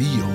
Bios,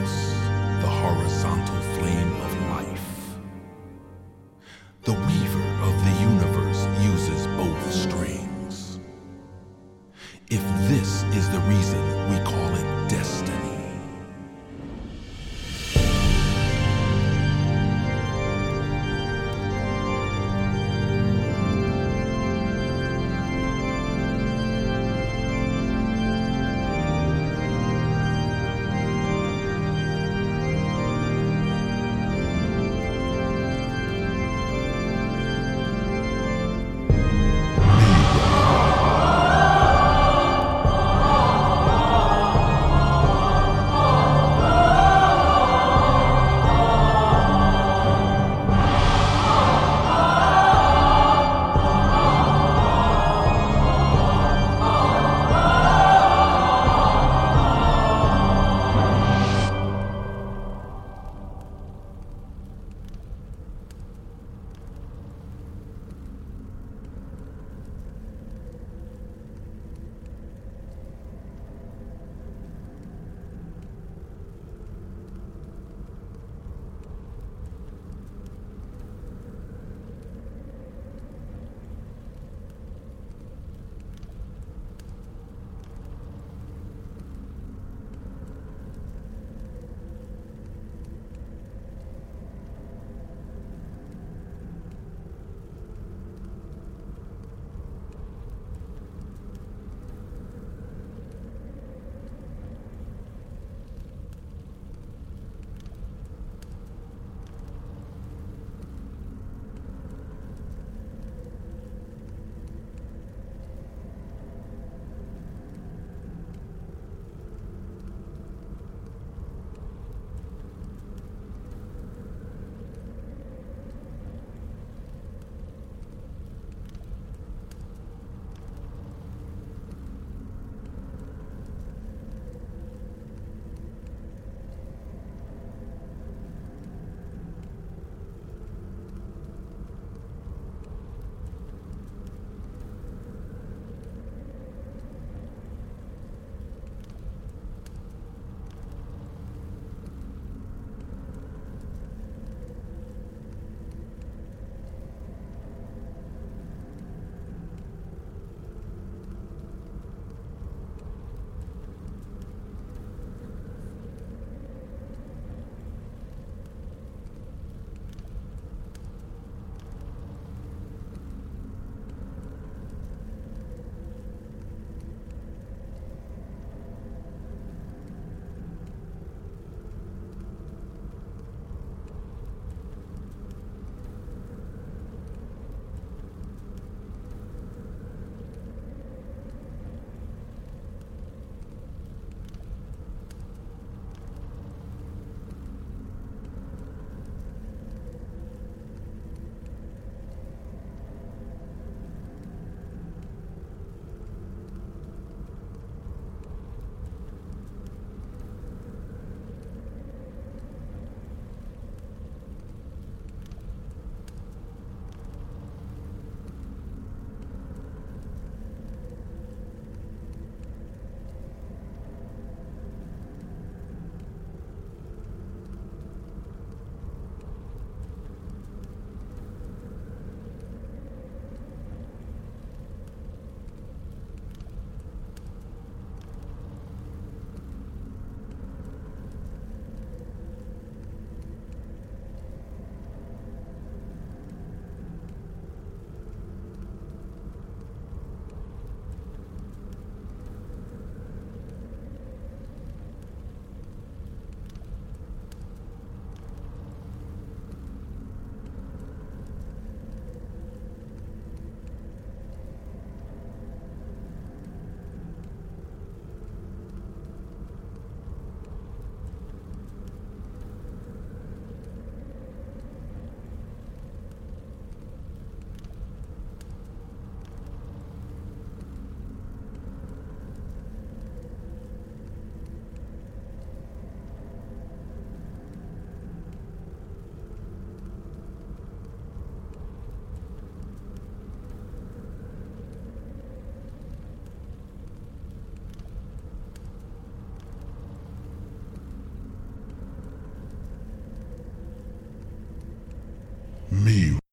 Me